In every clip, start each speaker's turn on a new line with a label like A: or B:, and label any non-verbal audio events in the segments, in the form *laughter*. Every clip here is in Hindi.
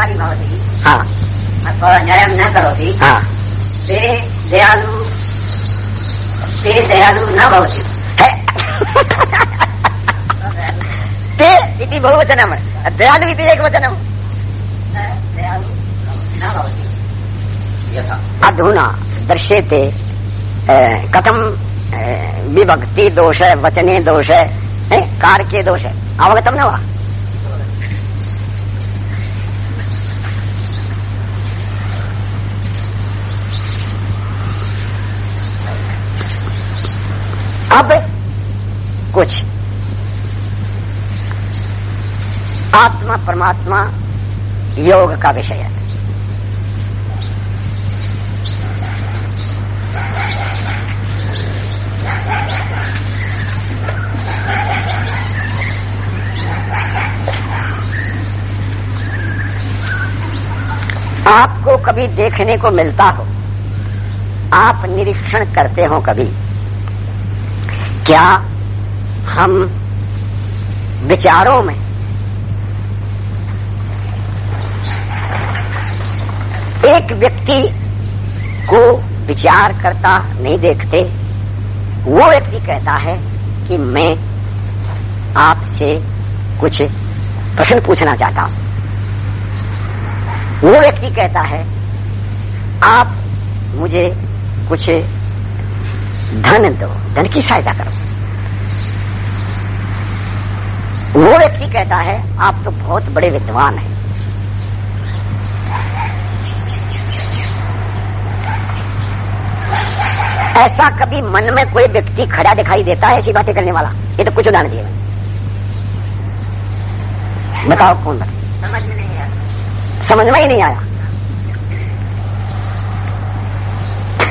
A: दयाकारी भवती
B: हाँ
A: न करोति।
B: हाँ।
A: ते दयालु ते दयालु न भवति।
B: ते इति बहुवचनम्। दयालु इति एकवचनम्।
A: दयालु न भवति।
B: अधुना दृश्यते कथम विभक्ति दोष वचने दोष है कार के दोष। अवगतम न वा? अब कुछ। आत्मा परमात्मा योग का विषय है। आपको कभी देखने को मिलता हो। आप निरीक्षण करते हो कभी। क्या हम विचारों में एक व्यक्ति को विचार करता नहीं देखते, वो व्यक्ति कहता है कि मैं आपसे कुछ प्रश्न पूछना चाहता हूँ। वो व्यक्ति कहता है, आप मुझे कुछ धन दो धन की सहायता करो। वो व्यक्ति कहता है आप तो बहुत बड़े विद्वान हैं। ऐसा कभी मन में कोई व्यक्ति खड़ा दिखाई देता है ऐसी बातें करने वाला? ये तो कुछ उदाहरण दिए मैंने। बताओ कौन बताओ
A: समझ में नहीं आया।
B: समझ में ही नहीं आया।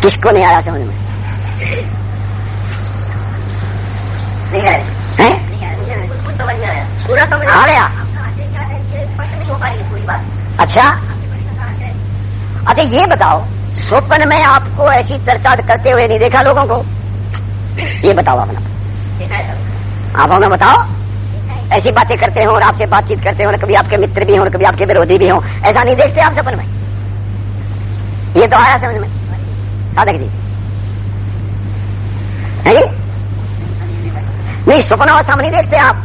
B: किसको नहीं आया समझ में?
A: नहीं
B: है
A: समझ में आया पूरा समझ
B: आ गया
A: हो बात
B: अच्छा? अच्छा ये बताओ स्वप्न में आपको ऐसी चर्चा करते हुए नहीं देखा लोगों को? ये बताओ अपना।
A: है।
B: आप हमें बताओ। ऐसी बातें करते हो और आपसे बातचीत करते हो और कभी आपके मित्र भी हो और कभी आपके विरोधी भी हो ऐसा नहीं देखते आप सपन में? ये तो आया समझ में। साधक जी है जी? नहीं स्वप्न अवस्था में नहीं देखते आप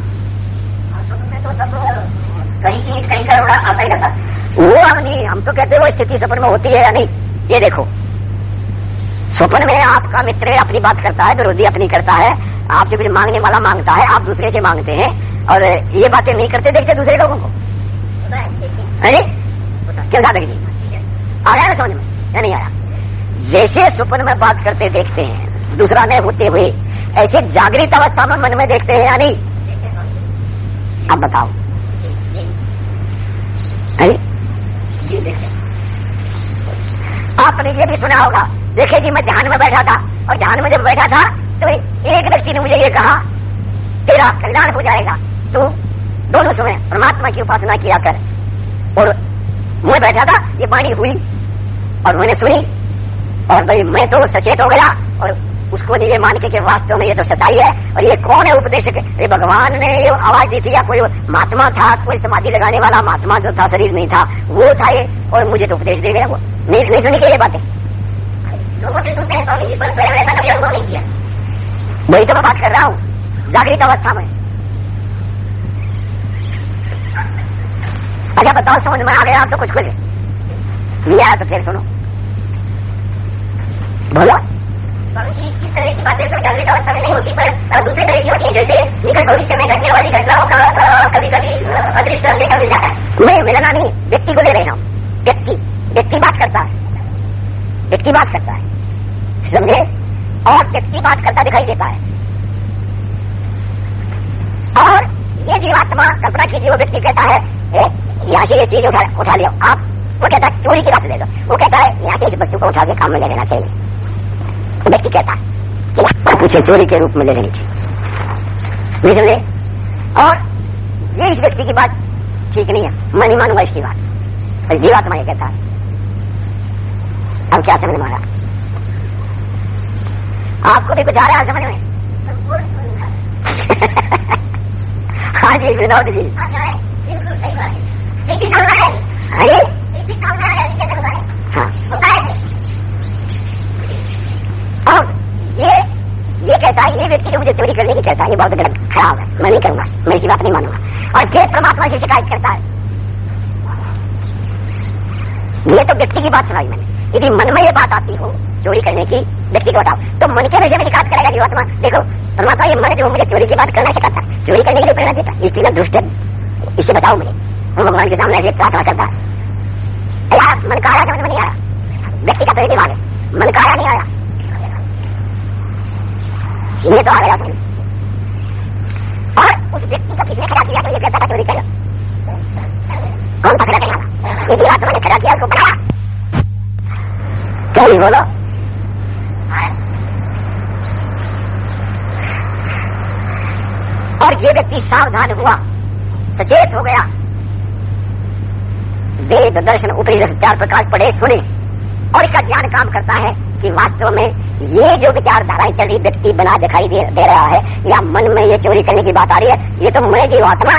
A: कहीं कहीं का रोड़ा आता ही रहता
B: वो हम नहीं, हम तो कहते वो स्थिति सपन में होती है या नहीं। ये देखो स्वप्न में आपका मित्र अपनी बात करता है, विरोधी अपनी करता है आपसे कुछ मांगने वाला माँगता है, आप दूसरे से मांगते हैं, और ये बातें नहीं करते, देखते दूसरे लोगों को।
A: है?
B: नहीं क्यों साधक ना समझ में? या नहीं आया? जैसे स्वप्न में बात करते देखते हैं दूसरा में होते हुए ऐसे जागृत अवस्था में मन में देखते हैं या नहीं अब बताओ।
A: देखिए।
B: आपने ये भी सुना होगा। देखे जी, मैं ध्यान में बैठा था, और ध्यान में जब बैठा था तो एक व्यक्ति ने मुझे ये कहा, तेरा कल्याण हो जाएगा। तू दोनों समय परमात्मा की उपासना किया कर। और मैं बैठा था, ये वाणी हुई, और मैंने सुनी, और भाई मैं तो सचेत हो गया, और उसको नहीं, ये मान के कि वास्तव में ये तो सच्चाई है। और ये कौन है उपदेशक? ये भगवान ने ये आवाज़ दी थी या कोई महात्मा था, कोई समाधि लगाने वाला महात्मा जो था, शरीर नहीं था, वो था ये। और मुझे तो उपदेश दे गया वो। नहीं नहीं सुनी क्या ये बातें। वही तो मैं बात कर रहा हूँ। जागृत अवस्था में। अच्छा बताओ, समझ में आ गया आप तो कुछ कुछ। नहीं आया तो फिर सुनो। बोलो।
A: स्वामी इस की तो नहीं होती पर में घटने वाली घटनाओं का कभी कभी है।
B: मैं व्यक्ति को ले रहा हूँ। व्यक्ति व्यक्ति बात करता है। व्यक्ति बात करता है। समझे? और व्यक्ति बात करता दिखाई देता है। और ये जीवात्मा कल्पना कीजिए वो व्यक्ति कहता है "ए, यहाँ से ये चीज़ उठा उठा लियो। आप वो कहता है चोरी की बात ले लो। वो कहता है यहाँ से इस वस्तु को उठा के काम में ले लेना चाहिए। व्यक्ति कहता है। चोरी के रूप में ले रही थी। समझे? और ये इस व्यक्ति की बात ठीक नहीं है। मैं नहीं मानूँगा इसकी बात। तो जीवात्मा ये कहता है। अब क्या समझ मारा आपको भी कुछ आ रहा है समझ में? *laughs*
A: हाँ
B: जी, विनोद जी।
A: हाँ।, हाँ। जो है, बिल्कुल सही बात है नहीं।
B: हाँ जी मुझे चोरी करने की कहता है ये बहुत गलत खराब है। मैं नहीं करूँगा मैं इसकी बात नहीं मानूँगा। और फिर परमात्मा से शिकायत करता है। ये तो व्यक्ति की बात सुनाई मैंने। यदि मन में ये बात आती हो चोरी करने की व्यक्ति को बताओ तो मन के विषय में शिकायत करेगा जीवात्मा देखो परमात्मा ये मन जो मुझे चोरी की बात करना सिखाता है चोरी करने के लिए प्रेरणा देता इसलिए दुष्ट है। इससे बताओ मुझे। वो भगवान के सामने प्रार्थना करता है। मन का आया समझ में नहीं आया व्यक्ति का तो दिमाग है। मन का आया नहीं आया। ये तो आ गया और उस व्यक्ति को किसने खड़ा किया तो ये चोरी कौन ये जीवात्मा ने खड़ा किया, उसको बनाया क्या नहीं बोलो? और ये व्यक्ति सावधान हुआ, सचेत हो गया। वेद दर्शन उपनिषद चार प्रकाश पढ़े सुने। और इसका ज्ञान काम करता है कि वास्तव में ये जो विचारधाराएँ चल व्यक्ति बना दिखाई दे, दे रहा है या मन में ये चोरी करने की बात आ रही है ये तो मैं जीवात्मा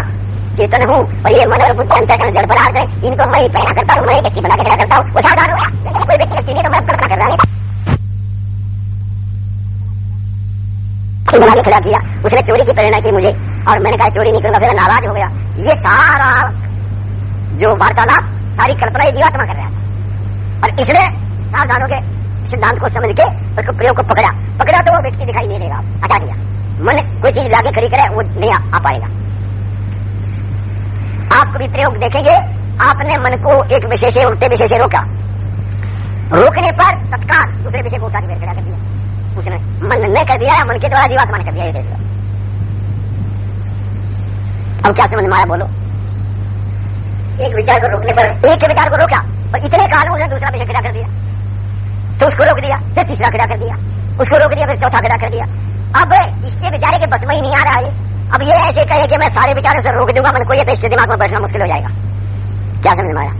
B: चेतन हूँ और ये मन और बुद्धि अंतर जड़ पदार्थ है इनको मैं ही पैदा करता हूँ मैं व्यक्ति बना के खड़ा करता हूँ वो हो कोई व्यक्ति व्यक्ति नहीं तो मैं कल्पना कर रहा नहीं बना के खड़ा किया उसने चोरी की प्रेरणा की मुझे और मैंने कहा चोरी नहीं करूँगा फिर नाराज़ हो गया। ये सारा जो वार्तालाप सारी कल्पना ये जीवात्मा कर रहा था और इसने सावधानों के सिद्धांत को समझ के उसको प्रयोग को पकड़ा। पकड़ा तो वो व्यक्ति दिखाई नहीं देगा। हटा दिया। मन कोई चीज़ लाके खड़ी करे वो नहीं आ, आ पाएगा। आप कभी प्रयोग देखेंगे। आपने मन को एक विषय से उल्टे विषय से रोका। रोकने पर तत्काल दूसरे विषय को उठा के खड़ा कर दिया। उसने मन ने कर दिया मन के द्वारा जीवात्मा कर दिया अब क्या समझ में आया बोलो।
A: एक विचार को रोकने पर
B: एक विचार को रोका। और इतने काल में उसने दूसरा विषय खड़ा कर दिया। तो उसको रोक दिया फिर तीसरा खड़ा कर दिया उसको रोक दिया फिर चौथा खड़ा कर दिया। अब इसके बेचारे के बस में ही नहीं आ रहा है अब ये ऐसे कहे कि मैं सारे विचारों से रोक दूँगा मन को ये तो इसके दिमाग में बैठना मुश्किल हो जाएगा। क्या समझ में आया?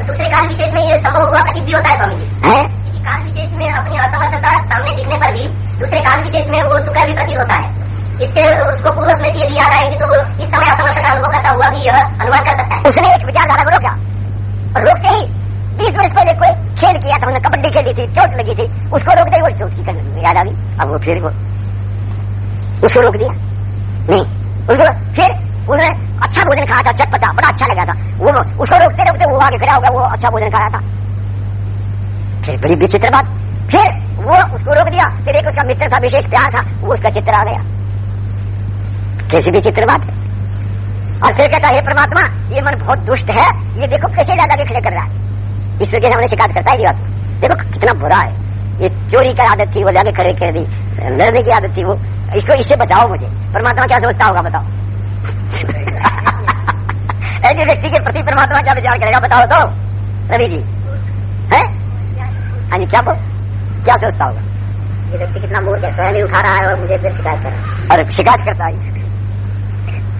A: दूसरे काल विशेष में ये संभव हुआ प्रतीत भी होता है स्वामी जी।
B: है?
A: किसी विशेष में अपनी असमर्थता सामने दिखने पर भी दूसरे काल विशेष में वो सुकर भी प्रतीत होता है। इसके उसको पूर्व स्मृति यदि याद आएगी तो इस समय असमर्थता अनुभव करता हुआ भी यह अनुमान कर सकता है।
B: उसने एक विचारधारा को रोका और रोकते ही बीस वर्ष पहले कोई खेल किया था, उन्होंने कबड्डी खेली थी, चोट लगी थी, उसको रोक दी वो चोट की करने याद आ गई? अब वो फिर वो उसको रोक दिया? नहीं। उनको फिर उसने अच्छा भोजन खाया था, चटपटा, बड़ा अच्छा लगा था। वो उसको रोकते रोकते वो आगे खड़ा हो गया, वो अच्छा भोजन खाया था। फिर बड़ी विचित्र बात। फिर वो उसको रोक दिया। फिर एक उसका मित्र था, विशेष प्यार था, वो उसका चित्र आ गया। कैसी विचित्र बात और फिर कहता है परमात्मा, ये मन बहुत दुष्ट है। ये देखो कैसे ज़्यादा खड़े कर रहा है। ईश्वर के सामने शिकायत करता है ये देखो कितना बुरा है। ये चोरी की आदत थी, वो जाके खड़े कर दी, लड़ने की आदत थी वो। इसको इससे बचाओ मुझे। परमात्मा क्या सोचता होगा, बताओ? *laughs* ऐसे व्यक्ति के प्रति परमात्मा क्या विचार करेगा, बताओ तो रवि जी। है? हाँ क्या बोल? क्या सोचता होगा?
A: ये व्यक्ति कितना मूर्ख है, स्वयं ही उठा रहा है और मुझे फिर शिकायत कर रहा है।
B: और शिकायत करता है।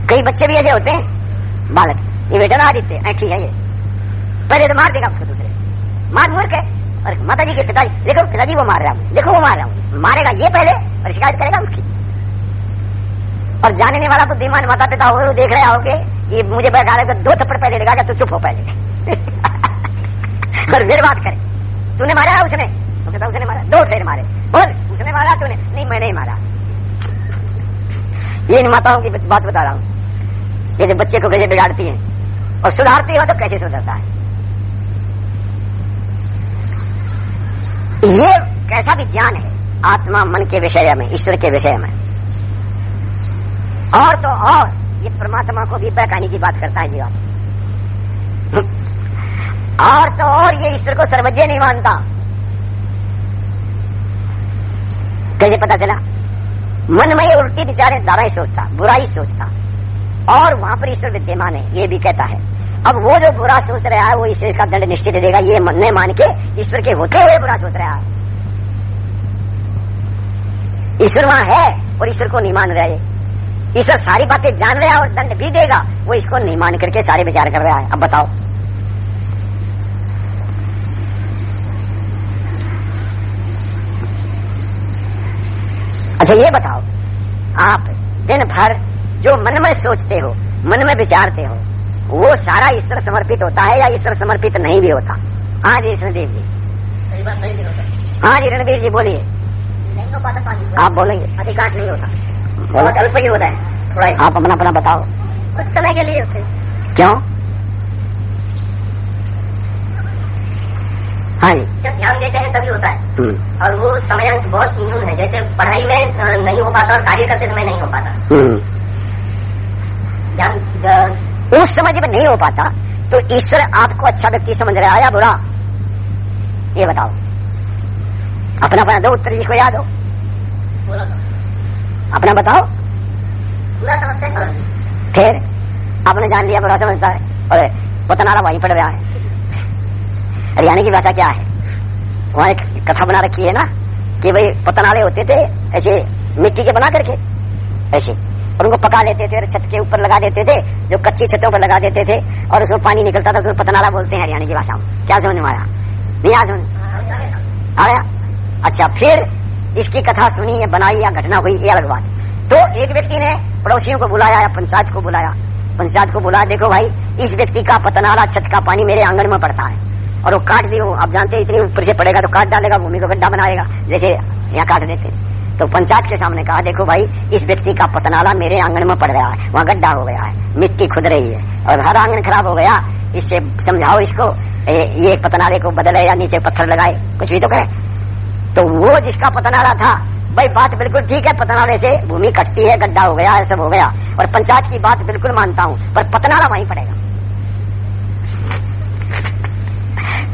B: कई बच्चे भी ऐसे होते हैं, बालक। ये बेटा ना आदित्य ठीक है ये। पहले तो मार देगा उसको दूसरे मार मूर्ख है और माता जी के पिताजी, देखो पिताजी वो मार रहा है, देखो वो मार रहा हूँ। मारेगा ये पहले और शिकायत करेगा उसकी। और जानने वाला बुद्धिमान माता पिता वो देख रहे हो होगे ये मुझे बैठा रहे तो दो थप्पड़ पहले देगा तू चुप हो पहले। *laughs* और फिर बात करे। तूने मारा है उसने? तो कहता उसने मारा। दो फेर मारे। बोल, उसने मारा तूने? नहीं मैं नहीं मारा। ये इन माताओं की बात बता रहा हूँ। ये जो बच्चे को कैसे बिगाड़ती है, और सुधारती हो तो कैसे सुधरता है? ये कैसा भी ज्ञान है, आत्मा मन के विषय में, ईश्वर के विषय में। और तो और, ये परमात्मा को भी बहकाने की बात करता है जी आप। और तो और ये ईश्वर को सर्वज्ञ नहीं मानता। कैसे पता चला? मन में ये उल्टी विचारे धाराएँ सोचता बुराई सोचता। और वहाँ पर ईश्वर विद्यमान है, ये भी कहता है। अब वो जो बुरा सोच रहा है, वो ईश्वर का दंड निश्चित देगा, ये मन ने मान के ईश्वर के होते हुए बुरा सोच रहा है। ईश्वर वहाँ है और ईश्वर को नहीं मान रहा ईश्वर सारी बातें जान रहा है और दंड भी देगा, वो इसको नहीं मान करके सारे विचार कर रहा है। अब बताओ। अच्छा ये बताओ। आप दिन भर जो मन में सोचते हो मन में विचारते हो वो सारा ईश्वर समर्पित होता है या ईश्वर समर्पित नहीं भी होता? हाँ जी रणदेव जी। हाँ जी रणवीर जी बोलिए।
A: नहीं हो। पाता
B: आप बोलेंगे।
A: अधिकांश नहीं होता। बहुत अल्प ही होता है। थोड़ा
B: आप अपना अपना बताओ।
A: कुछ समय के लिए होते।
B: क्यों? हाँ जी।
A: जब ध्यान देते हैं तभी होता है।
B: हम्म,
A: और वो समय बहुत न्यून है। जैसे पढ़ाई में नहीं हो पाता और कार्य करते समय नहीं हो पाता।
B: हम्म।
A: ध्यान
B: उस समय जब नहीं हो पाता तो ईश्वर आपको अच्छा व्यक्ति समझ रहा है। या बुरा। ये बताओ। अपना अपना दो उत्तर जी को याद हो। अपना बताओ।
A: पूरा समझते हैं
B: फिर आपने जान लिया बुरा समझता है। और पतनाला वहीं पड़ गया है। हरियाणा की भाषा क्या है? वहाँ एक कथा बना रखी है ना कि भाई पतनाले होते थे ऐसे मिट्टी के बना करके। ऐसे। और उनको पका लेते थे और छत के ऊपर लगा देते थे, जो कच्ची छतों पर लगा देते थे, और उसमें पानी निकलता था उसमें पतनाला बोलते हैं हरियाणा की भाषा में। क्या समझ में आया? नहीं आ समझ? आया? अच्छा फिर इसकी कथा सुनी, या बनाई, या घटना हुई, ये अलग बात। तो एक व्यक्ति ने पड़ोसियों को बुलाया, या पंचायत को बुलाया। पंचायत को बुलाया, देखो भाई, इस व्यक्ति का पतनाला छत का पानी मेरे आँगन में पड़ता है। और वो काट दियो। आप जानते हैं, इतनी ऊपर से पड़ेगा तो काट डालेगा, भूमि को गड्ढा बनाएगा। जैसे यहाँ काट देते। तो पंचायत के सामने कहा, देखो भाई, इस व्यक्ति का पतनाला मेरे आँगन में पड़ रहा है, वहाँ गड्ढा हो गया है, मिट्टी खुद रही है, और हर आँगन खराब हो गया, इससे समझाओ इसको ये पतनाले को बदले या नीचे पत्थर लगाए, कुछ भी तो करे तो वो जिसका पतनाला था, भाई, बात बिल्कुल ठीक है, पतनाले से भूमि कटती है, गड्ढा हो गया, सब हो गया, और पंचायत की बात बिल्कुल मानता हूँ, पर पतनाला वहीं पड़ेगा।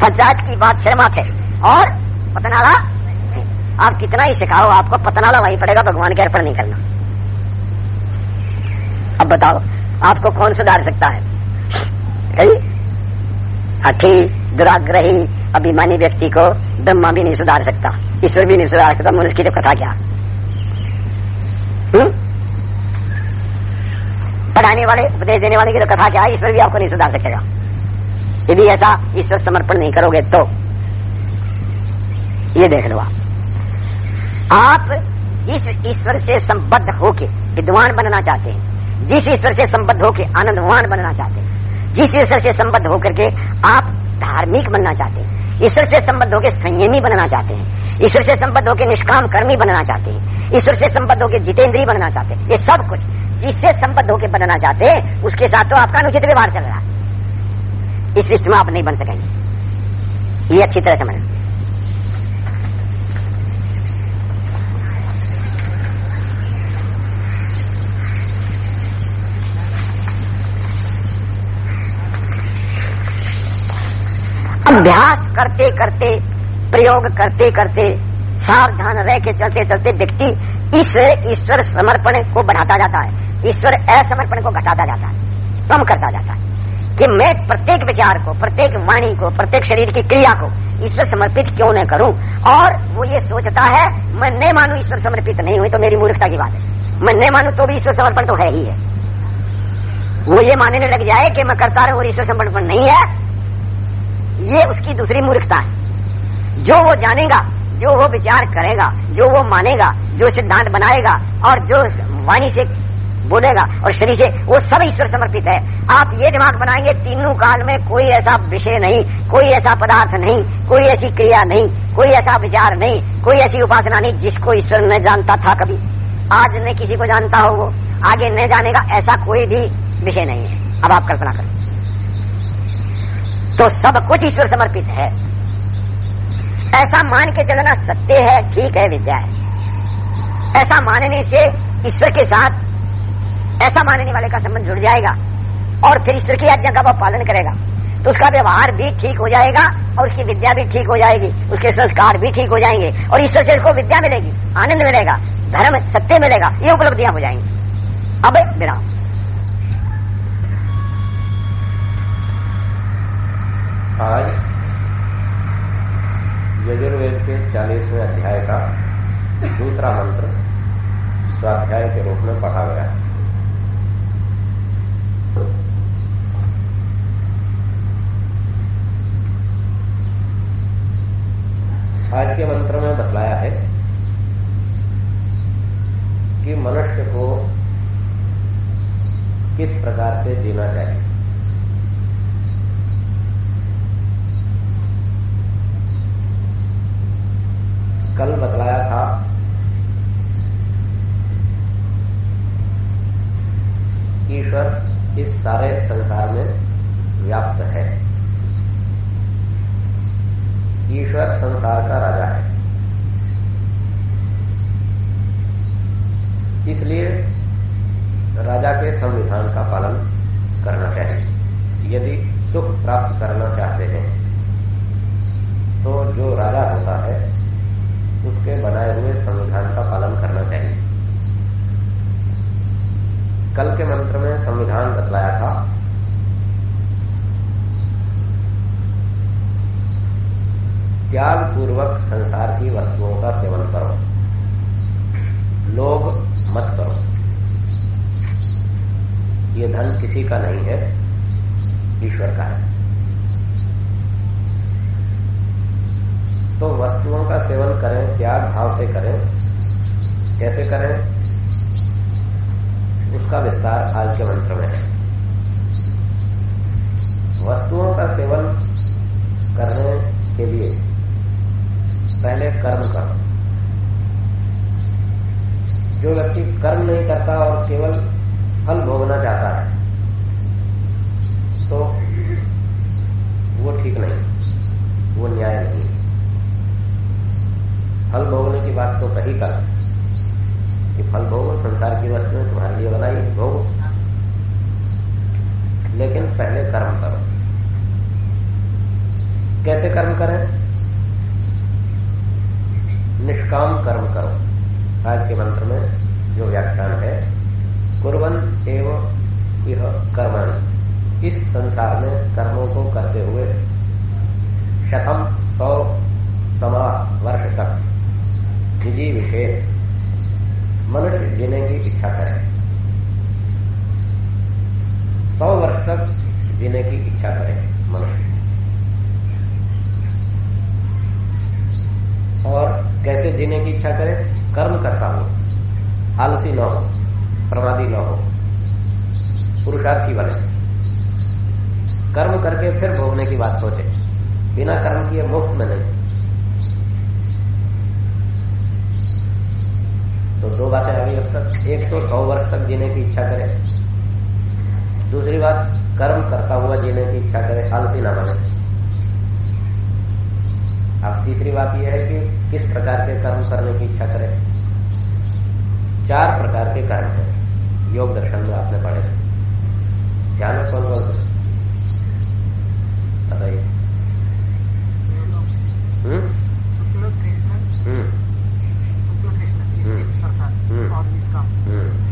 B: पंचायत की बात शर्मा थे, और पतनाला आप कितना ही सिखाओ, आपको पतनाला वहीं पड़ेगा, भगवान के अर्पण नहीं करना। अब बताओ, आपको कौन सुधार सकता है? कही? अठी दुराग्रही, अभिमानी व्यक्ति को ब्रह्मा भी नहीं सुधार सकता, ईश्वर भी नहीं सुधार सकता, मनुष्य की तो कथा क्या? हम्म? पढ़ाने वाले, उपदेश देने वाले की तो कथा क्या है? ईश्वर भी आपको नहीं सुधार सकेगा। यदि ऐसा ईश्वर समर्पण नहीं करोगे तो ये देख लो आप। आप जिस ईश्वर से संबद्ध होके विद्वान बनना चाहते हैं, जिस ईश्वर से संबद्ध होके आनंदवान बनना चाहते हैं, जिस ईश्वर से संबद्ध होकर के आप धार्मिक बनना चाहते हैं, ईश्वर से संबद्ध होकर संयमी बनना चाहते हैं, ईश्वर से संबद्ध होकर निष्काम कर्मी बनना चाहते हैं, ईश्वर से संबद्ध होकर जितेंद्रीय बनना चाहते हैं, ये सब कुछ जिससे संबद्ध होकर बनना चाहते हैं, उसके साथ तो आपका अनुचित व्यवहार चल रहा है। इस लिस्ट में आप नहीं बन सकेंगे। ये अच्छी तरह समझना। अभ्यास करते करते, प्रयोग करते करते, सावधान रह के चलते चलते व्यक्ति इस ईश्वर समर्पण को बढ़ाता जाता है। ईश्वर असमर्पण को घटाता जाता है, कम करता जाता है। कि मैं प्रत्येक विचार को, प्रत्येक वाणी को, प्रत्येक शरीर की क्रिया को ईश्वर समर्पित क्यों न करूँ? और वो ये सोचता है, मैं नहीं मानू ईश्वर समर्पित नहीं हुई तो मेरी मूर्खता की बात है। मैं नहीं मानू तो भी ईश्वर समर्पण तो है ही है। वो ये मानने लग जाए कि मैं करता रहूँ और ईश्वर समर्पण नहीं है ये उसकी दूसरी मूर्खता है। जो वो जानेगा, जो वो विचार करेगा, जो वो मानेगा, जो सिद्धांत बनाएगा, और जो वाणी से बोलेगा, और शरीर से, वो सब ईश्वर समर्पित है। आप ये दिमाग बनाएँगे, तीनों काल में कोई ऐसा विषय नहीं, कोई ऐसा पदार्थ नहीं, कोई ऐसी क्रिया नहीं, कोई ऐसा विचार नहीं, कोई ऐसी उपासना नहीं, जिसको ईश्वर न जानता था कभी। आज न किसी को जानता हो वो। आगे न जानेगा, ऐसा कोई भी विषय नहीं है। अब आप कल्पना करें। तो सब कुछ ईश्वर समर्पित है। ऐसा मान के चलना सत्य है, ठीक है, विद्या है। ऐसा मानने से ईश्वर के साथ ऐसा मानने वाले का संबंध जुड़ जाएगा और फिर ईश्वर की आज्ञा का वह पालन करेगा। तो उसका व्यवहार भी ठीक हो जाएगा और उसकी विद्या भी ठीक हो जाएगी, उसके संस्कार भी ठीक हो जाएँगे और ईश्वर से उसको विद्या मिलेगी, आनंद मिलेगा, धर्म सत्य मिलेगा, ये उपलब्धियाँ हो जाएँगी। अब विराम।
C: आज यजुर्वेद के चालीसवें अध्याय का दूसरा मंत्र स्वाध्याय के रूप में पढ़ा गया आज के मंत्र में बतलाया है कि मनुष्य को किस प्रकार से जीना चाहिए। कल बतलाया था। ईश्वर इस सारे संसार में व्याप्त है। ईश्वर संसार का राजा है। इसलिए राजा के संविधान का पालन करना चाहिए। यदि सुख प्राप्त करना चाहते हैं तो जो राजा होता है संसार की वस्तुओं का सेवन करो। लोभ मत करो। ये धन किसी का नहीं है, ईश्वर का है। तो वस्तुओं का सेवन करें, त्याग भाव से करें। कैसे करें? उसका विस्तार आज के मंत्र में है। वस्तुओं का सेवन करने के लिए पहले कर्म करो जो व्यक्ति कर्म नहीं करता और केवल फल भोगना चाहता है तो वो ठीक नहीं, वो न्याय नहीं। फल भोगने की बात तो कही कर कि फल भोगो संसार की वस्तुएँ तुम्हारे लिए बनाई, भोगो। लेकिन पहले कर्म करो। कैसे कर्म करें? निष्काम कर्म करो। आज के मंत्र में जो व्याख्यान है, कुरवन एवं यह कर्मण। इस संसार में कर्मों को करते हुए शतम सौ समा वर्ष तक निजी विशेष मनुष्य जीने की इच्छा करे। सौ वर्ष तक जीने की इच्छा करे मनुष्य। और कैसे जीने की इच्छा करे? कर्म करता हो। आलसी न हो, प्रमादी न हो, पुरुषार्थी बने। कर्म करके फिर भोगने की बात सोचे। बिना कर्म किए मुफ़्त में नहीं। तो दो बातें आ गई अब तक। एक तो सौ वर्ष तक जीने की इच्छा करे। दूसरी बात, कर्म करता हुआ जीने की इच्छा करे, आलसी ना बने। अब तीसरी बात यह है कि किस प्रकार के कर्म करने की इच्छा करें चार प्रकार के कर्म हैं योग दर्शन में आपने पढ़े ध्यान कौन कौन बताइए? हम्म। हम्म। हम्म।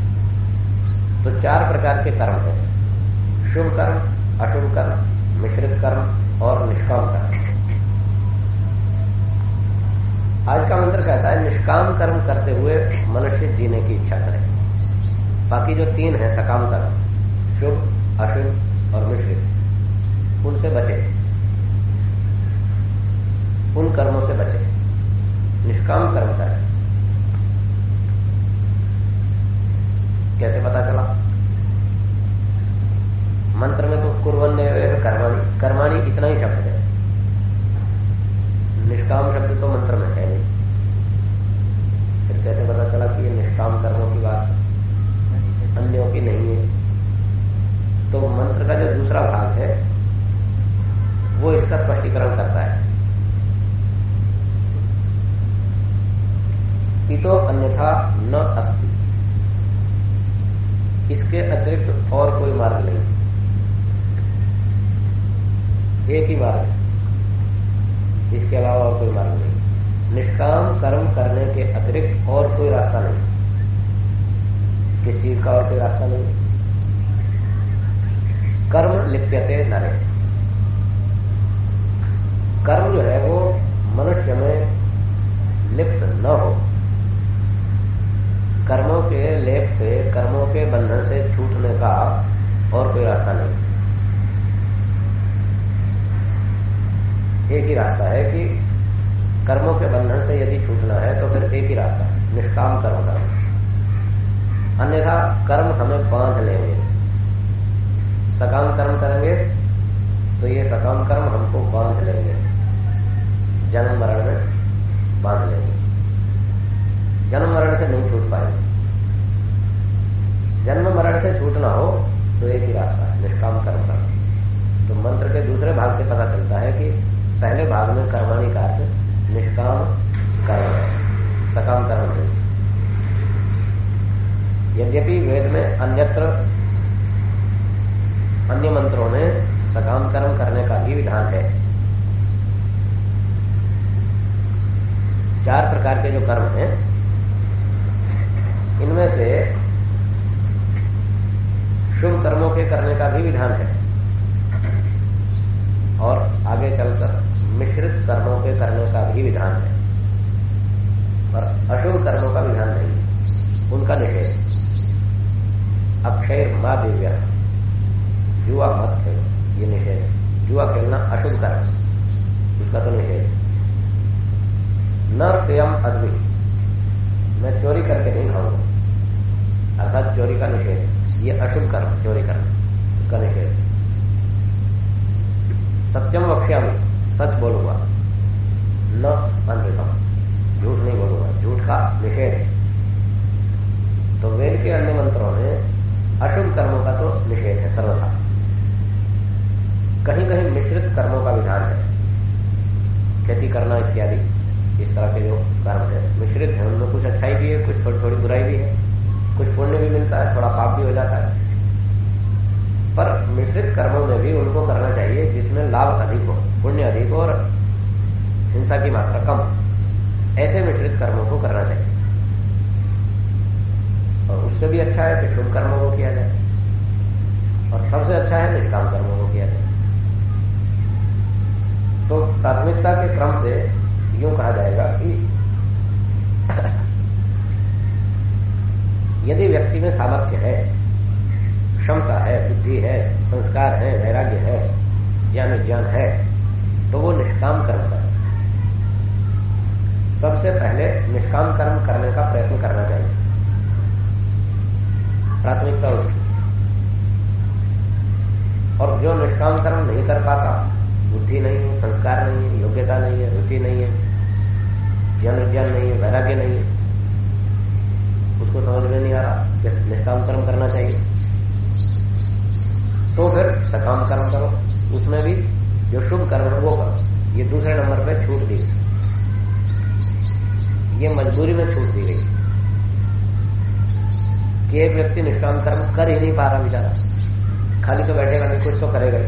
C: तो चार प्रकार के कर्म हैं शुभ कर्म, अशुभ कर्म, मिश्रित कर्म और निष्काम कर्म आज का मंत्र कहता है, निष्काम कर्म करते हुए मनुष्य जीने की इच्छा करे। बाकी जो तीन है, सकाम कर्म, शुभ, अशुभ और मिश्रित, उनसे बचे। उन कर्मों से बचे। निष्काम कर्म करें। कैसे पता चला? मंत्र में तो कुरवन कर्माणी कर्माणी इतना ही शब्द है। निष्काम शब्द तो मंत्र में है नहीं। फिर कैसे पता चला कि ये निष्काम कर्मों की बात अन्यों की नहीं है। तो मंत्र का जो दूसरा भाग है, वो इसका स्पष्टीकरण करता है। कि तो अन्यथा न अस्ति। इसके अतिरिक्त और कोई मार्ग नहीं। एक ही मार्ग है। इसके अलावा और कोई मार्ग नहीं। निष्काम कर्म करने के अतिरिक्त और कोई रास्ता नहीं। किस चीज़ का और कोई रास्ता नहीं? कर्म लिप्यते नरे। कर्म जो है वो मनुष्य में लिप्त न हो कर्मों के लेप से कर्मों के बंधन से छूटने का और कोई रास्ता नहीं एक ही रास्ता है कि कर्मों के बंधन से यदि छूटना है तो फिर एक ही रास्ता, निष्काम कर्म कर्म अन्यथा कर्म हमें बाँध लेंगे। सकाम कर्म करेंगे तो ये सकाम कर्म हमको बाँध लेंगे। जन्म मरण में बाँध लेंगे। जन्म मरण से नहीं छूट पाएँगे। जन्म मरण से छूटना हो तो एक ही रास्ता है निष्काम कर्म करना तो मंत्र के दूसरे भाग से पता चलता है कि पहले भाग में कर्माणी का अर्थ निष्काम कर्म है। सकाम कर्म नहीं यद्यपि वेद में अन्यत्र, अन्य मंत्रों में सकाम कर्म करने का भी विधान है। चार प्रकार के जो कर्म हैं, इनमें से शुभ कर्मों के करने का भी विधान है। और आगे चलकर कर्मों के करने का भी विधान है। पर अशुभ कर्मों का विधान नहीं उनका निषेध। अक्षय माँ दिव्या। जुआ मत खेलो। ये निषेध है। जुआ खेलना अशुभ कर्म उसका तो निषेध न स्वयं अद्वी मैं चोरी करके नहीं खाऊँगा। अर्थात चोरी का निषेध ये अशुभ कर्म चोरी करना। उसका निषेध सत्यम वक्ष्यामी। सच बोलूँगा। न अनृतम झूठ नहीं बोलूँगा, झूठ का निषेध है। तो वेद के अन्य मंत्रों में अशुभ कर्मों का तो निषेध है सर्वथा। कहीं कहीं मिश्रित कर्मों का विधान है। खेती करना इत्यादि, इस तरह के जो कर्म है, मिश्रित है, उनमें कुछ अच्छाई भी है, कुछ थोड़ी थोड़ी बुराई भी है। कुछ पुण्य भी मिलता है, थोड़ा पाप भी हो जाता है। पर मिश्रित कर्मों में भी उनको करना चाहिए जिसमें लाभ अधिक हो, पुण्य अधिक हो और हिंसा की मात्रा कम। ऐसे मिश्रित कर्मों को करना चाहिए। और उससे भी अच्छा है कि शुभ कर्मों को किया जाए। और सबसे अच्छा है निष्काम कर्मों को किया जाए। तो प्राथमिकता के क्रम से यूँ कहा जाएगा कि *coughs* यदि व्यक्ति में सामर्थ्य है, क्षमता है, बुद्धि है, संस्कार है, वैराग्य है, ज्ञान विज्ञान है तो वो निष्काम कर्म करे सबसे पहले निष्काम कर्म करने का प्रयत्न करना चाहिए। प्राथमिकता उसकी। और जो निष्काम कर्म नहीं कर पाता, बुद्धि नहीं है, संस्कार नहीं है, योग्यता नहीं है, रुचि नहीं है, ज्ञान विज्ञान नहीं है, वैराग्य नहीं है, उसको समझ में नहीं आ रहा कि निष्काम कर्म करना चाहिए। तो फिर सकाम कर्म करो, उसमें भी जो शुभ कर्म है वो करो। ये दूसरे नंबर पे छूट दी। ये मजबूरी में छूट दी गई। कि एक व्यक्ति निष्काम कर्म कर ही नहीं पा रहा बेचारा। खाली तो बैठेगा नहीं, कुछ तो करेगा ही।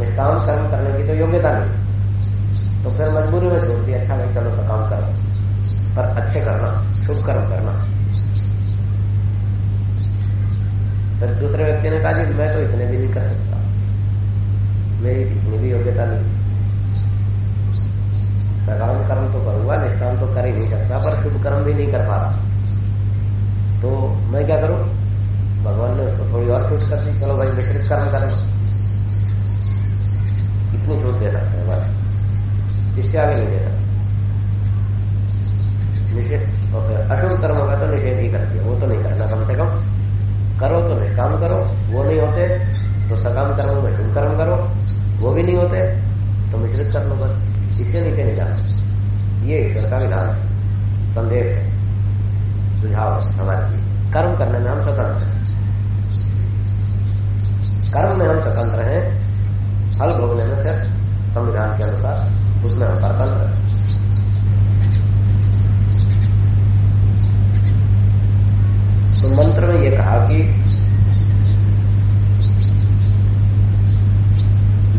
C: निष्काम कर्म करने की तो योग्यता नहीं। तो फिर मजबूरी में छोड़ दी अच्छा नहीं, चलो तो काम कर्म पर अच्छे करना, शुभ कर्म करना। फिर दूसरे व्यक्ति ने कहा, जी, मैं तो इतने भी नहीं कर सकता। मेरी इतनी भी योग्यता नहीं। सकाम कर्म तो करूँगा, निष्काम तो कर ही नहीं सकता, पर शुभ कर्म भी नहीं कर पा रहा। तो मैं क्या करूँ? भगवान ने उसको थोड़ी और छूट कर दी, चलो भाई मिश्रित कर्म करें। इतनी छूट दे सकते हैं, बस। इससे आगे नहीं दे सकते। निषेध अशुभ कर्म होगा तो निषेध ही करती है, वो तो नहीं करना कम से कम। करो तो निष्काम करो, वो नहीं होते तो सकाम कर्म में शुभ कर्म करो, वो भी नहीं होते तो मिश्रित कर लो बस। इससे नीचे नहीं जाना ये ईश्वर का विधान है। संदेश है। सुझाव हमारे कर्म करने में हम स्वतंत्र हैं। कर्म में हम स्वतंत्र हैं। फल भोगने में फिर संविधान के अनुसार, उसमें हम परतंत्र हैं। तो मंत्र में यह कहा कि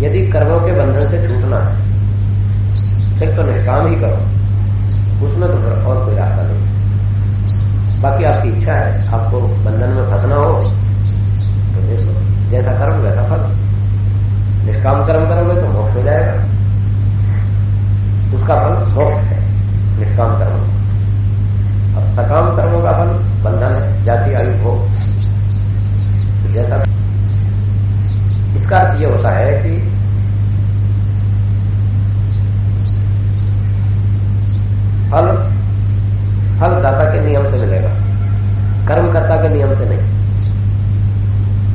C: यदि कर्मों के बंधन से छूटना है फिर तो निष्काम ही करो। उसमें तो फिर और कोई रास्ता नहीं। बाकी आपकी इच्छा है, आपको बंधन में फंसना हो तो लो जैसा कर्म, वैसा फल। निष्काम कर्म करोगे तो मोक्ष हो जाएगा। उसका फल मोक्ष है, निष्काम कर्म। और सकाम कर्मों का फल बंधन है, जाति, आयु हो तो जैसा इसका अर्थ यह होता है कि फल फलदाता के नियम से मिलेगा कर्मकर्ता के नियम से नहीं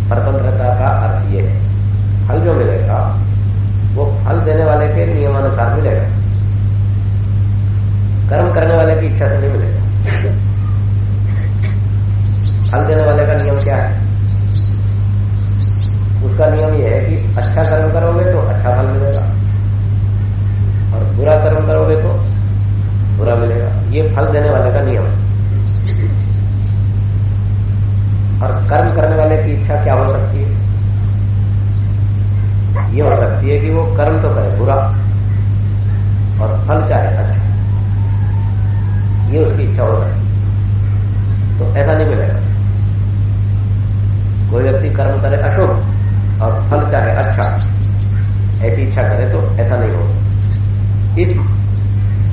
C: स्वतंत्रता का अर्थ यह है फल जो मिलेगा वो फल देने वाले के नियमानुसार मिलेगा कर्म करने वाले की इच्छा से नहीं मिलेगा फल देने वाले का नियम क्या है कि अच्छा कर्म करोगे तो अच्छा फल मिलेगा और बुरा कर्म करोगे तो बुरा मिलेगा ये फल देने वाले का नियम है और कर्म करने वाले की इच्छा क्या हो सकती है ये हो सकती है कि वो कर्म तो करे बुरा और फल चाहे अच्छा ये उसकी इच्छा हो सकती तो ऐसा नहीं मिलेगा कोई व्यक्ति कर्म करे अशुभ और फल चाहे अच्छा ऐसी इच्छा करे तो ऐसा नहीं होगा इस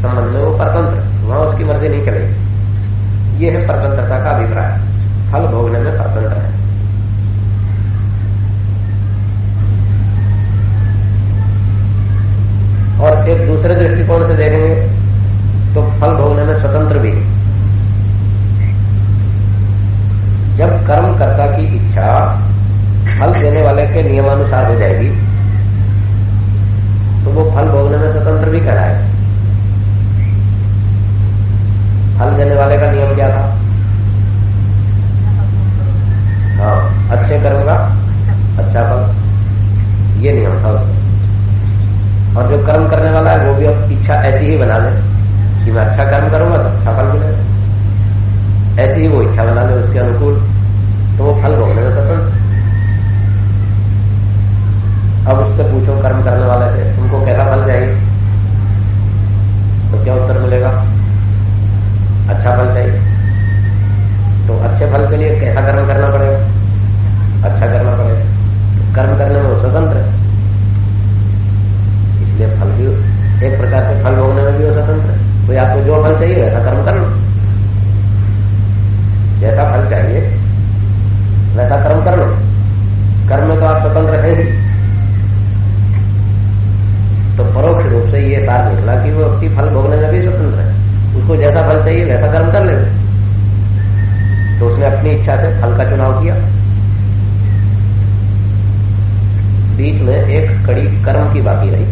C: संबंध में वो परतंत्र वहाँ उसकी मर्ज़ी नहीं चलेगी ये है परतंत्रता का अभिप्राय फल भोगने में परतंत्र है और एक दूसरे दृष्टिकोण से देखेंगे तो फल भोगने में स्वतंत्र भी है। जब कर्मकर्ता की इच्छा फल देने वाले के नियमानुसार हो जाएगी तो वो फल भोगने में स्वतंत्र भी कराए फल देने वाले का नियम क्या था हाँ अच्छे कर्म का अच्छा फल ये नियम था उसका और जो कर्म करने वाला है वो भी अब इच्छा ऐसी ही बना ले कि मैं अच्छा कर्म करूँगा तो अच्छा फल मिलेगा ऐसी ही वो इच्छा बना ले उसके अनुकूल तो वो फल भोगने में स्वतंत्र अब उससे पूछो कर्म करने वाले से तुमको कैसा फल चाहिए तो क्या उत्तर मिलेगा अच्छा फल चाहिए तो अच्छे फल के लिए कैसा कर्म करना पड़ेगा अच्छा करना पड़ेगा कर्म करने में वो स्वतंत्र है इसलिए फल भी एक प्रकार से फल भोगने में भी वो स्वतंत्र है तो आपको जो फल चाहिए वैसा कर्म कर लो जैसा फल चाहिए वैसा कर्म कर लो कर्म में तो आप स्वतंत्र है ही तो परोक्ष रूप से ये सार निकला कि वो व्यक्ति फल भोगने में भी स्वतंत्र है। उसको जैसा फल चाहिए, वैसा कर्म कर ले तो उसने अपनी इच्छा से फल का चुनाव किया। बीच में एक कड़ी कर्म की बाकी रही।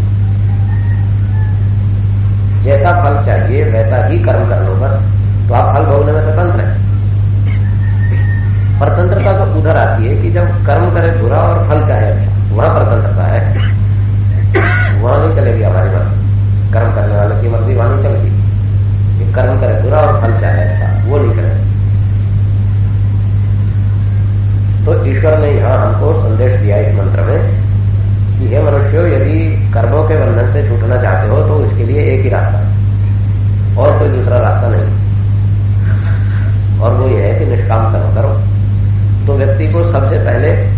C: जैसा फल चाहिए, वैसा ही कर्म कर लो बस। तो आप फल भोगने में स्वतंत्र है। परतंत्रता तो उधर आती है कि जब कर्म करे बुरा और फल चाहे अच्छा वहाँ परतंत्रता है। वहाँ नहीं चलेगी हमारी मर्ज़ी कर्म करने वाले की मर्ज़ी वहाँ नहीं चलती कि कर्म करे बुरा और फल चाहे अच्छा वो नहीं करे। तो ईश्वर ने यहाँ हमको संदेश दिया इस मंत्र में कि हे मनुष्य, यदि कर्मों के बंधन से छूटना चाहते हो तो इसके लिए एक ही रास्ता। और कोई दूसरा रास्ता नहीं। और वो ये है कि निष्काम कर्म करो। तो व्यक्ति को सबसे पहले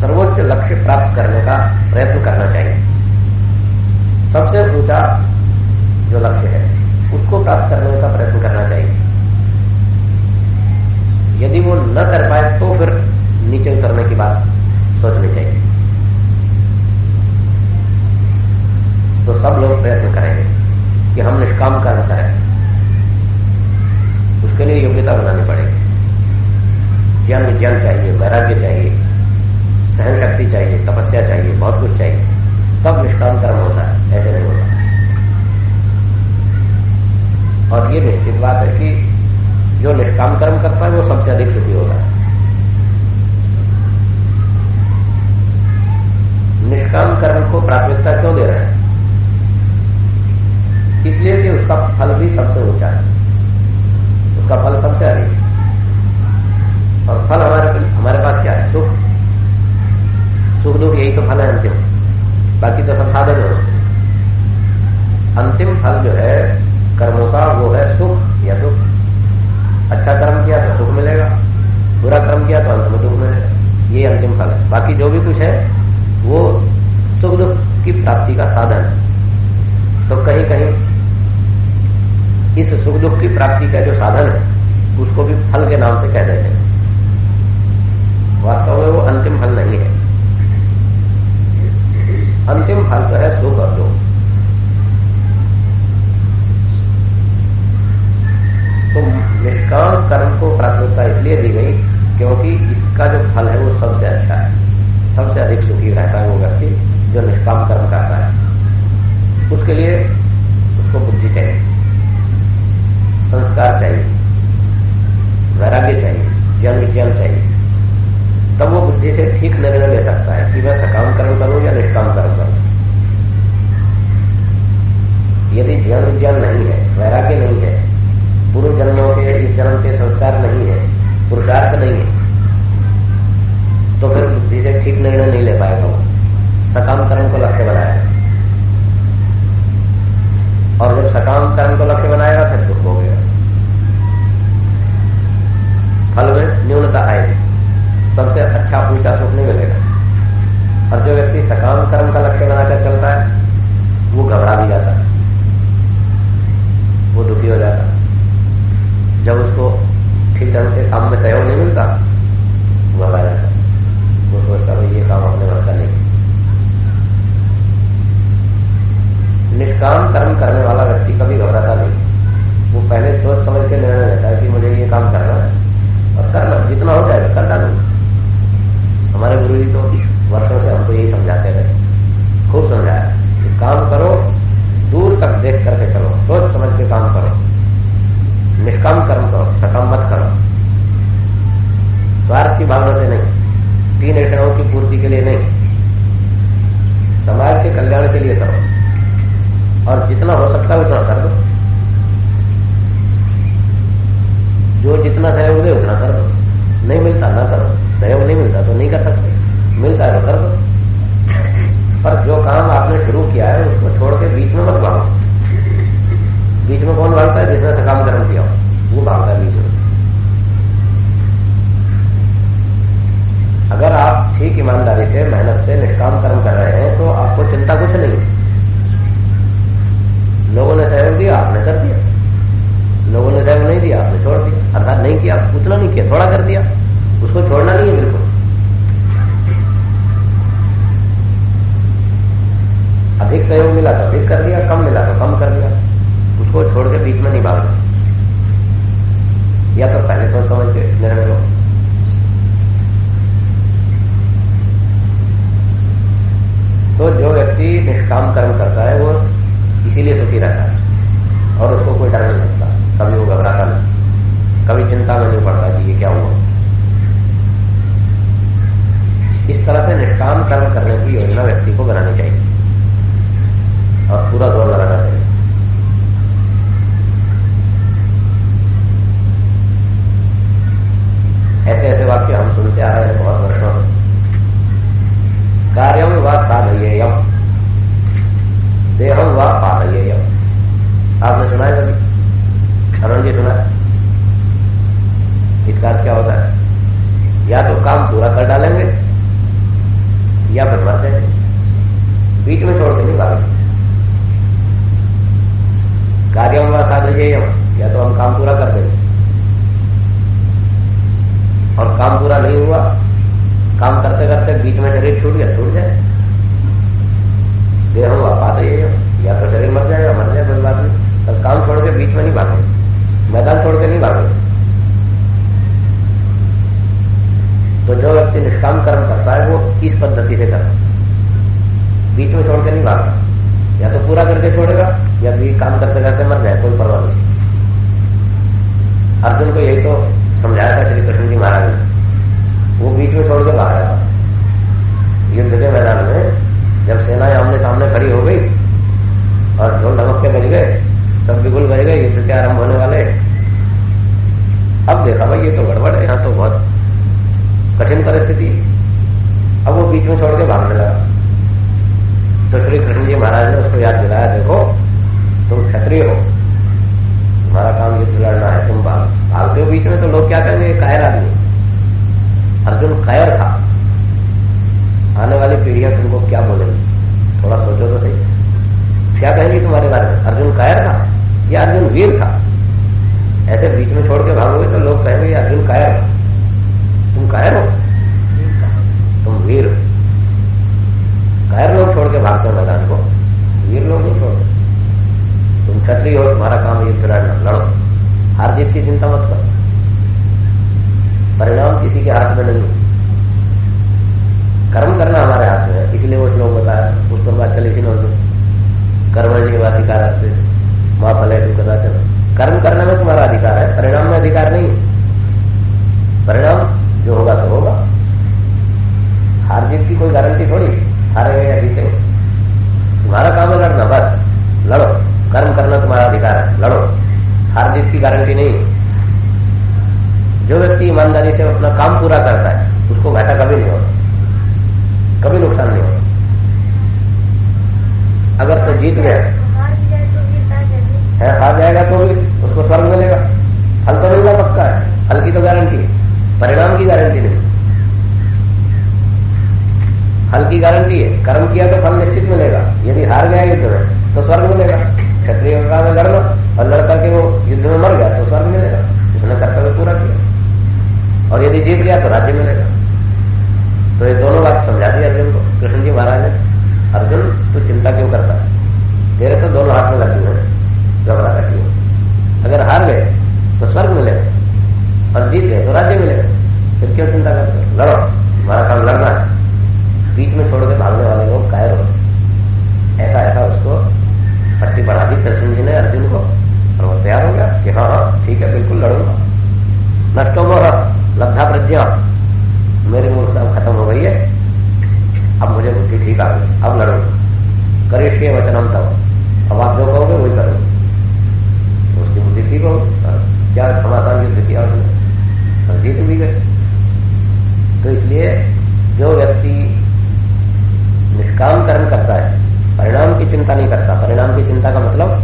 C: सर्वोच्च लक्ष्य प्राप्त करने का प्रयत्न करना चाहिए। सबसे ऊँचा जो लक्ष्य है, उसको प्राप्त करने का प्रयत्न करना चाहिए। यदि वो न कर पाए तो फिर नीचे उतरने की बात सोचनी चाहिए। तो सब लोग प्रयत्न करेंगे कि हम निष्काम कर्म करें उसके लिए योग्यता बनानी पड़ेगी। ज्ञान विज्ञान चाहिए, वैराग्य चाहिए। सहन शक्ति चाहिए, तपस्या चाहिए, बहुत कुछ चाहिए, तब निष्काम कर्म होता है, ऐसे नहीं होता। और ये निश्चित बात है कि जो निष्काम कर्म करता है, वो सबसे अधिक सुखी होता है। निष्काम कर्म को प्राथमिकता क्यों दे रहे हैं? इसलिए कि उसका फल भी सबसे ऊँचा है। उसका फल सबसे अधिक और फल हमारे हमारे पास क्या है? सुख। सुख दुख यही तो फल है अंतिम। बाकी तो सब साधन हो। अंतिम फल जो है, कर्मों का, वो है सुख या दुख। अच्छा कर्म किया तो सुख मिलेगा। बुरा कर्म किया तो अंत में दुख मिलेगा। ये अंतिम फल है। बाकी जो भी कुछ है, वो सुख दुख की प्राप्ति का साधन है। तो कहीं कहीं इस सुख दुख की प्राप्ति का जो साधन है, उसको भी फल के नाम से कह देते हैं। वास्तव में वो अंतिम फल नहीं है। अंतिम फल तो है सुख और दुख तो निष्काम कर्म को प्राथमिकता इसलिए दी गई क्योंकि इसका जो फल है, वो सबसे अच्छा है। सबसे अधिक सुखी रहता है वो व्यक्ति जो निष्काम कर्म करता है। उसके लिए उसको बुद्धि चाहिए, संस्कार चाहिए, वैराग्य चाहिए, ज्ञान विज्ञान चाहिए। बुद्धि से ठीक निर्णय ले सकता है कि मैं सकाम कर्म करूँ या निष्काम कर्म करूँ। यदि ज्ञान विज्ञान नहीं है, वैराग्य नहीं है। पूर्व जन्मों के, इस जन्म के संस्कार नहीं है, पुरुषार्थ नहीं है। तो फिर बुद्धि से ठीक निर्णय नहीं ले पाएगा वो सकाम कर्म को लक्ष्य बनाएगा और जब सकाम कर्म को लक्ष्य बनाएगा, फिर दुख हो गया। फल में न्यूनता आएगी। सबसे अच्छा ऊँचा सुख नहीं मिलेगा। और जो व्यक्ति सकाम कर्म का लक्ष्य बनाकर चलता है, वो घबरा भी जाता है। वो दुखी हो जाता है। जब उसको ठीक ढंग से काम में सहयोग नहीं मिलता, वो घबरा जाता है। वो सोचता भाई, ये काम अपने वक्त का नहीं निष्काम कर्म करने वाला व्यक्ति कभी घबराता नहीं। वो पहले सोच समझ के निर्णय लेता है कि मुझे ये काम करना है और करना जितना हो जाएगा कर डालू हमारे गुरु जी तो वर्षों से हमको यही समझाते रहे खूब समझाया कि काम करो दूर तक देख करके चलो सोच समझ के काम करो निष्काम कर्म करो सकाम मत करो स्वार्थ की भावना से नहीं तीन ऐषणों की पूर्ति के लिए नहीं समाज के कल्याण के लिए करो और जितना हो सकता है उतना कर दो जो जितना सहयोग दे उतना कर दो नहीं मिलता ना करो सहयोग नहीं मिलता तो नहीं कर सकते मिलता है तो कर दो पर जो काम आपने शुरू किया है उसको छोड़ के बीच में मत भागो बीच में कौन भागता है जिसने सकाम कर्म किया वो भागता है बीच में अगर आप ठीक ईमानदारी से मेहनत से निष्काम कर्म कर रहे हैं तो आपको चिंता कुछ नहीं लोगों ने सहयोग दिया आपने कर दिया लोगों ने सहयोग नहीं दिया आपने छोड़ दिया अर्थात नहीं किया उतना नहीं किया थोड़ा कर दिया उसको छोड़ना नहीं है बिल्कुल अधिक सहयोग मिला तो अधिक कर दिया, कम मिला तो कम कर दिया। उसको छोड़ के बीच में नहीं भागना या तो पहले सोच समझ के निर्णय लो। तो जो व्यक्ति निष्काम कर्म करता है, वो इसीलिए सुखी रहता है। और उसको कोई डर नहीं लगता। कभी वो घबराता नहीं। कभी चिंता में नहीं पड़ता कि ये क्या हुआ। इस तरह से निष्काम कर्म करने की योजना व्यक्ति को बनानी चाहिए और पूरा ज़ोर लगाना चाहिए ऐसे ऐसे वाक्य हम सुनते आ रहे हैं बहुत वर्षों से कार्यम व साधयेयम देहम व पादयेयम आपने सुना है कभी अरुण जी सुना है इसका अर्थ क्या होता है या तो काम पूरा कर डालेंगे या फिर मर जाएँगे बीच में छोड़ के नहीं भागेंगे कार्यम व साधयेयम या तो हम काम पूरा कर देंगे और काम पूरा नहीं हुआ काम करते करते बीच में शरीर छूट गया छूट जाए देह हुआ पाते ही या तो शरीर मर जाएगा मर जाए कोई बात नहीं पर काम छोड़ के बीच में नहीं भागे मैदान छोड़ के नहीं भागे तो जो व्यक्ति निष्काम कर्म करता है वो इस पद्धति से करता बीच में छोड़ के नहीं भागता या तो पूरा करके छोड़ेगा, या भी काम करते करते मर जाए, कोई परवाह नहीं। अर्जुन को यही तो समझाया था श्री कृष्ण जी महाराज ने। वो बीच में छोड़ के बाहर आया युद्ध के मैदान में जब सेना आमने सामने खड़ी हो गई और ढोल ढमक के बज गए, सब बिगुल बज गए, युद्ध के आरंभ होने वाले। अब देखा भाई, ये तो गड़बड़ है, यहाँ तो बहुत कठिन परिस्थिति। अब वो बीच में छोड़ के भागने लगा। तो श्री कृष्ण जी महाराज ने उसको याद दिलाया, देखो, तुम क्षत्रिय हो। तुम्हारा काम युद्ध लड़ना है, तुम भाग। भागते हो बीच में तो लोग क्या कहेंगे कायर आदमी। अर्जुन कायर था। आने वाली पीढ़ियाँ तुमको क्या बोलेंगी? थोड़ा सोचो तो सही। क्या कहेंगी तुम्हारे बारे में? अर्जुन कायर था या अर्जुन वीर था? ऐसे बीच में छोड़ के भागोगे तो लोग कहेंगे अर्जुन कायर तुम कायर हो? तुम वीर। हो कायर लोग छोड़ के भागते मैदान को। वीर लोग नहीं छोड़ते तुम क्षत्रिय हो, तुम्हारा काम युद्ध लड़ना लड़ो। हार जीत की चिंता मत करो। परिणाम किसी के हाथ में नहीं। कर्म करना हमारे हाथ में है। इसलिए वो श्लोक बताया। उस पर बात चली थी ना कर्म जी अधिकार हस्ते माँ फल है कदाचन कर्म करने में तुम्हारा अधिकार है परिणाम में अधिकार नहीं परिणाम जो होगा तो होगा काम पूरा करता है, उसको घाटा कभी नहीं होता। कभी नुकसान नहीं होता। अगर तो जीत गया, है, हार जाएगा तो भी, उसको स्वर्ग मिलेगा। फल तो मिलना पक्का है, फल की तो गारंटी है, परिणाम की गारंटी नहीं। फल की गारंटी है, कर्म किया तो फल निश्चित मिलेगा। गया तो राज्य मिलेगा। तो ये दोनों बात समझा दी अर्जुन को, कृष्ण जी महाराज ने। अर्जुन तू चिंता क्यों करता? है तेरे तो दोनों हाथ में लगी हुए घबरा हो। अगर हार गए तो स्वर्ग मिलेगा, और जीत गए तो राज्य मिलेगा। फिर क्यों चिंता करते लड़ो हमारा काम लड़ना है। बीच में छोड़ के भागने वाले लोग कायर हो ऐसा ऐसा उसको पट्टी बढ़ा दी कृष्ण जी ने अर्जुन को, और वो तैयार हो गया कि हाँ हाँ ठीक है, बिल्कुल लड़ूँगा। नष्टो वो लब्धा प्रज्ञा मेरी मूर्खता खत्म हो गई है। अब मुझे बुद्धि ठीक आ गई। अब लड़ूँगा करिष्य वचनम तब अब आप जो कहोगे वही करो। उसकी बुद्धि ठीक हो। क्या घमासान युद्ध किया उसने जीत भी गए तो इसलिए जो व्यक्ति निष्काम कर्म करता है, परिणाम की चिंता नहीं करता। परिणाम की चिंता का मतलब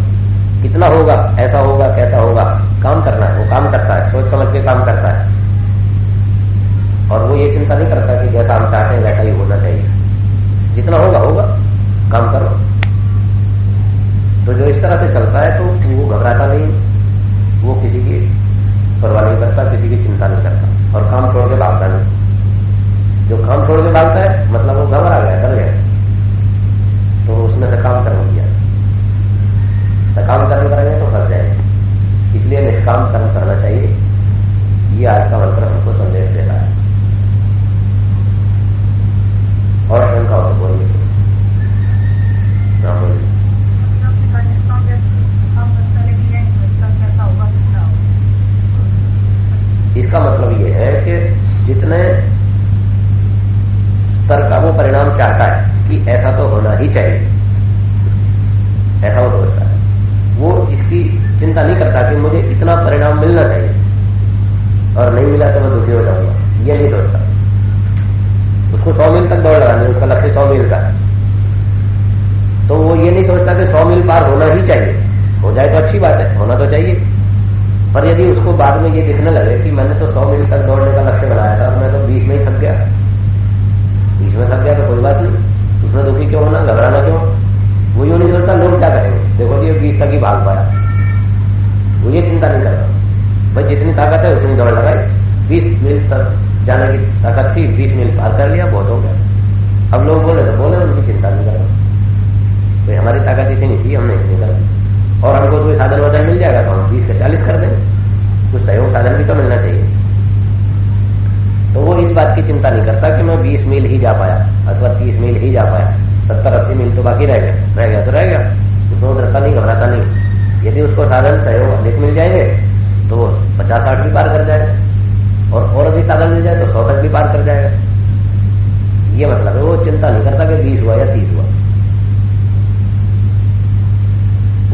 C: कितना होगा, ऐसा होगा, कैसा होगा, काम करना है। वो काम करता है, सोच समझ के काम करता है। और वो ये चिंता नहीं करता कि जैसा हम चाहते हैं वैसा ही होना चाहिए। जितना होगा होगा। काम करो। तो जो इस तरह से चलता है तो वो घबराता नहीं। वो किसी की परवाह नहीं करता, किसी की चिंता नहीं करता। और काम छोड़ के भागता नहीं। जो काम छोड़ के भागता है मतलब वो घबरा गया कर गया। तो उसने काम कर्म किया सकाम कर्म करेंगे तो फंस जाएँगे। इसलिए निष्काम कर्म करना चाहिए। ये आज का मंत्र हमको संदेश दे रहा है। और शंका हो तो बोलिए ना इसका मतलब यह है कि जितने स्तर का वो परिणाम चाहता है कि ऐसा तो होना ही चाहिए। ऐसा वो सोचता है। वो इसकी चिंता नहीं करता कि मुझे इतना परिणाम मिलना चाहिए और नहीं मिला तो मैं दुखी हो जाऊँगा। ये नहीं सोचता। उसको सौ मील तक दौड़ लगानी उसका लक्ष्य सौ मील का। तो वो ये नहीं सोचता कि सौ मील पार होना ही चाहिए। हो जाए तो अच्छी बात है, होना तो चाहिए। पर यदि उसको बाद में ये दिखने लगे कि मैंने तो सौ मील तक दौड़ने का लक्ष्य बनाया था, मैं तो बीस में ही थक गया। बीस में थक गया तो कोई बात नहीं। उसमें दुखी क्यों होना, घबराना क्यों? वो यूँ नहीं सोचता, लोग क्या करेंगे? देखो जी बीस तक ही भाग पाया। वो ये चिंता नहीं करता। भाई, जितनी ताकत है, उतनी दौड़ लगाई। बीस मील तक जाने की ताकत थी, बीस मील पार कर लिया, बहुत हो गया। अब लोग बोले तो बोले, उनकी चिंता नहीं कर। तो हमारी ताकत इतनी थी, हमने इतनी कर। और हमको कोई साधन वाधन मिल जाएगा तो हम बीस का चालीस कर देंगे कुछ सहयोग साधन भी तो मिलना चाहिए। तो वो इस बात की चिंता नहीं करता कि मैं 20 मील ही जा पाया, अथवा 30 मील ही जा पाया। सत्तर, अस्सी मील तो बाकी रह गया। रह गया तो रह गया। उसमें डरता नहीं, घबराता नहीं। यदि उसको साधन, सहयोग अधिक मिल जाएँगे तो पचास, साठ भी पार कर जाएगा। और और अधिक साधन मिल जाए तो सौ तक भी पार कर जाएगा। ये मतलब है, वो चिंता नहीं करता कि बीस हुआ या तीस हुआ।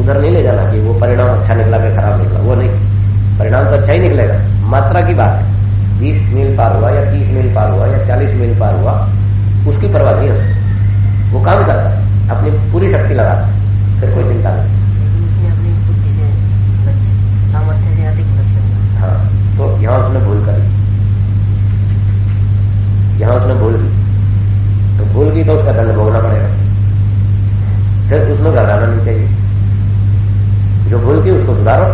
C: उधर नहीं ले जाना कि वो परिणाम अच्छा निकला कि खराब निकला, वो नहीं। परिणाम तो अच्छा ही निकलेगा। मात्रा की बात है। बीस मील पार हुआ या तीस मील पार हुआ या चालीस मील पार हुआ, उसकी परवाह नहीं होती। वो काम करता है, अपनी पूरी शक्ति लगाता फिर कोई चिंता नहीं हाँ तो यहाँ उसने भूल कर। करी यहाँ उसने भूल की तो भूल की तो उसका दंड भोगना पड़ेगा। फिर उसमें घबराना नहीं चाहिए? जो भूल की उसको सुधारो।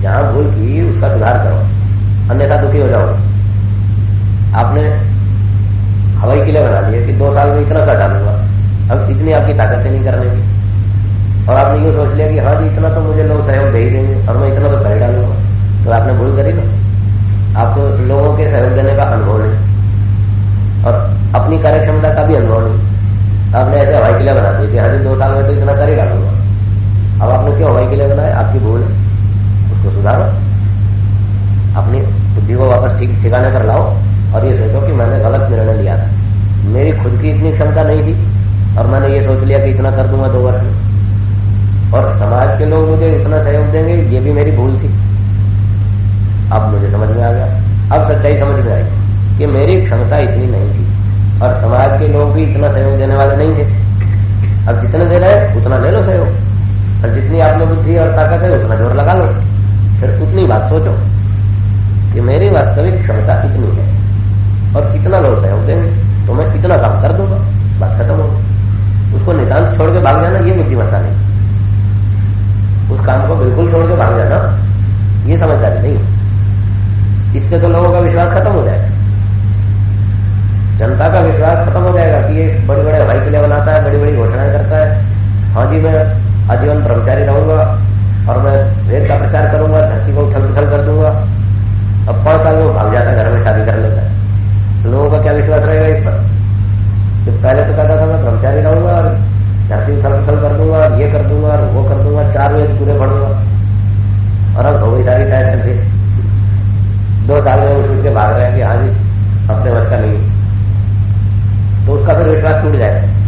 C: जहाँ भूल की उसका सुधार करो। अन्यथा दुखी हो जाओ आपने हवाई किले बना लिए कि दो साल में इतना कर डालूँगा। अब इतनी आपकी ताकत से नहीं करने की। और आपने यूँ सोच लिया कि हाँ जी, इतना तो मुझे लोग सहयोग दे ही देंगे और मैं इतना तो कर डालूँगा। तो आपने भूल करी ना। आपको लोगों के सहयोग देने का अनुभव नहीं। और अपनी कार्यक्षमता का भी अनुभव नहीं। आपने ऐसे हवाई किले बना दिए कि हाँ जी, दो साल में तो इतना करेगा डालूँगा। अब आपने क्यों हवाई किले बनाया आपकी भूल है। उसको सुधारो। अपनी बुद्धि को वापस ठीक ठिकाने पर लाओ और ये सोचो कि मैंने गलत निर्णय लिया था। मेरी खुद की इतनी क्षमता नहीं थी और मैंने ये सोच लिया कि इतना कर दूँगा दो वर्ष में। और समाज के लोग मुझे इतना सहयोग देंगे, ये भी मेरी भूल थी। अब मुझे समझ में आ गया? अब सच्चाई समझ में आई कि मेरी क्षमता इतनी नहीं थी और समाज के लोग भी इतना सहयोग देने वाले नहीं थे। अब जितना दे रहे उतना ले लो सहयोग। और जितनी आप में बुद्धि और ताकत है, उतना ज़ोर लगा लो। फिर उतनी बात सोचो कि मेरी वास्तविक क्षमता इतनी है और कितना लोग सहयोग देंगे तो मैं इतना काम कर दूँगा, बात खत्म हो उसको नितांत छोड़ के भाग जाना, ये बुद्धिमत्ता नहीं। उस काम को बिल्कुल छोड़ के भाग जाना, ये समझदारी नहीं इससे तो लोगों का विश्वास खत्म हो जाएगा। जनता का विश्वास खत्म हो जाएगा कि ये बड़े बड़े हवाई किले बनाता है बड़ी बड़ी घोषणाएँ करता है। हाँ जी, मैं आजीवन ब्रह्मचारी रहूँगा और मैं वेद का प्रचार करूँगा, धरती को उथल पुथल कर दूँगा। अब पाँच साल में भाग जाता है, घर में शादी कर लेता है। तो लोगों का क्या विश्वास रहेगा इस पर? तो पहले तो कहता था, मैं ब्रह्मचारी रहूँगा और धरती उथल पुथल कर दूँगा और ये कर दूँगा और वो कर दूँगा, चार वेद पूरे पढ़ूँगा। और अब हो गई सारी टाइम फिर दो साल में वो छूट के भाग रहे हैं कि हाँ जी, अपने बस का नहीं। तो उसका फिर विश्वास टूट जाएगा